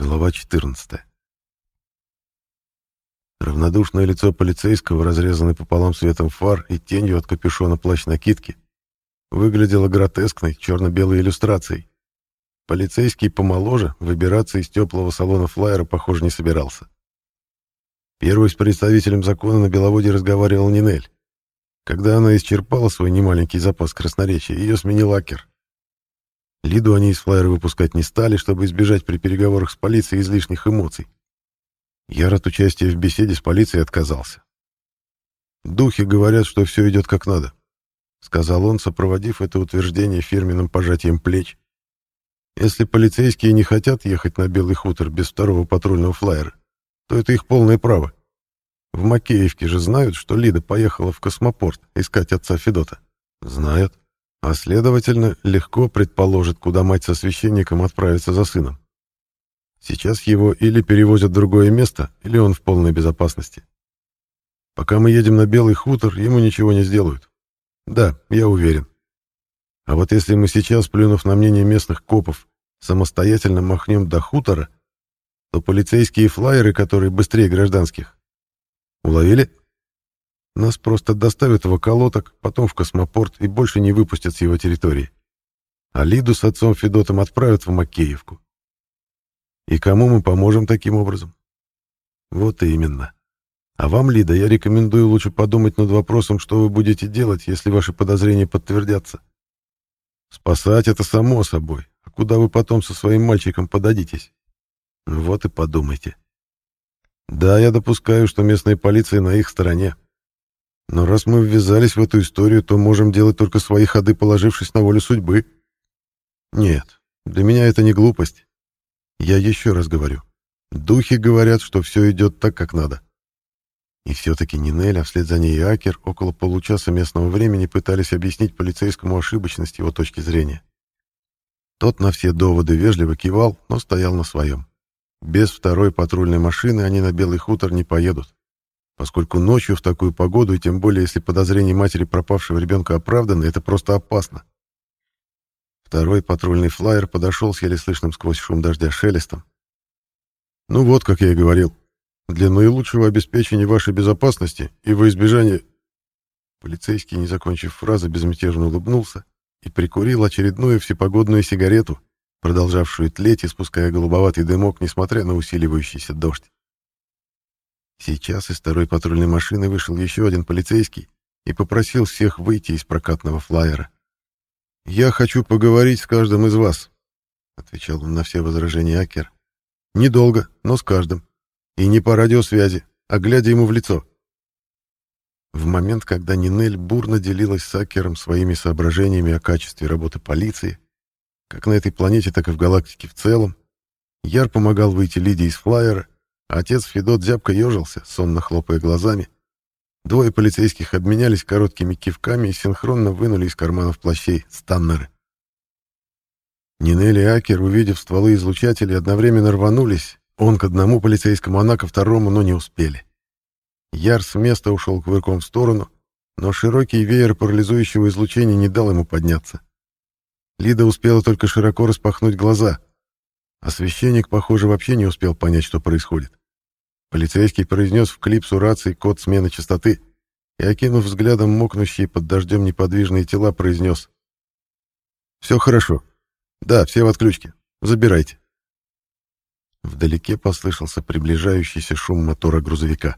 Глава 14. Равнодушное лицо полицейского, разрезанное пополам светом фар и тенью от капюшона плащ-накидки, выглядело гротескной черно-белой иллюстрацией. Полицейский помоложе выбираться из теплого салона флайера, похоже, не собирался. Первый с представителем закона на Беловоде разговаривал Нинель. Когда она исчерпала свой немаленький запас красноречия, ее сменил Акер. Лиду они из флайера выпускать не стали, чтобы избежать при переговорах с полицией излишних эмоций. Яр от участия в беседе с полицией отказался. «Духи говорят, что все идет как надо», — сказал он, сопроводив это утверждение фирменным пожатием плеч. «Если полицейские не хотят ехать на Белый хутор без второго патрульного флайера, то это их полное право. В Макеевке же знают, что Лида поехала в космопорт искать отца Федота. Знают а, следовательно, легко предположит, куда мать со священником отправится за сыном. Сейчас его или перевозят в другое место, или он в полной безопасности. Пока мы едем на Белый хутор, ему ничего не сделают. Да, я уверен. А вот если мы сейчас, плюнув на мнение местных копов, самостоятельно махнем до хутора, то полицейские флайеры, которые быстрее гражданских, уловили? Нас просто доставят в околоток, потом в космопорт и больше не выпустят с его территории. А Лиду с отцом Федотом отправят в Макеевку. И кому мы поможем таким образом? Вот и именно. А вам, Лида, я рекомендую лучше подумать над вопросом, что вы будете делать, если ваши подозрения подтвердятся. Спасать это само собой. А куда вы потом со своим мальчиком подадитесь? Вот и подумайте. Да, я допускаю, что местная полиция на их стороне. Но раз мы ввязались в эту историю, то можем делать только свои ходы, положившись на волю судьбы. Нет, для меня это не глупость. Я еще раз говорю. Духи говорят, что все идет так, как надо. И все-таки Нинель, а вслед за ней Акер около получаса местного времени пытались объяснить полицейскому ошибочность его точки зрения. Тот на все доводы вежливо кивал, но стоял на своем. Без второй патрульной машины они на Белый хутор не поедут поскольку ночью в такую погоду, и тем более если подозрение матери пропавшего ребенка оправданы, это просто опасно. Второй патрульный флайер подошел с еле слышным сквозь шум дождя шелестом. «Ну вот, как я и говорил, для наилучшего обеспечения вашей безопасности и во избежание...» Полицейский, не закончив фразы, безмятежно улыбнулся и прикурил очередную всепогодную сигарету, продолжавшую тлеть, испуская голубоватый дымок, несмотря на усиливающийся дождь. Сейчас из второй патрульной машины вышел еще один полицейский и попросил всех выйти из прокатного флайера. «Я хочу поговорить с каждым из вас», — отвечал он на все возражения Акер. «Недолго, но с каждым. И не по радиосвязи, а глядя ему в лицо». В момент, когда Нинель бурно делилась с Акером своими соображениями о качестве работы полиции, как на этой планете, так и в галактике в целом, Яр помогал выйти Лидии из флайера Отец Федот зябко ежился, сонно хлопая глазами. Двое полицейских обменялись короткими кивками и синхронно вынули из карманов плащей станнеры. Нинель и Акер, увидев стволы излучателей, одновременно рванулись. Он к одному полицейскому, она ко второму, но не успели. Яр с места ушел кувырком в сторону, но широкий веер парализующего излучения не дал ему подняться. Лида успела только широко распахнуть глаза, а священник, похоже, вообще не успел понять, что происходит. Полицейский произнес в клипсу рации код смены частоты и, окинув взглядом мокнущие под дождем неподвижные тела, произнес. «Все хорошо. Да, все в отключке. Забирайте». Вдалеке послышался приближающийся шум мотора грузовика.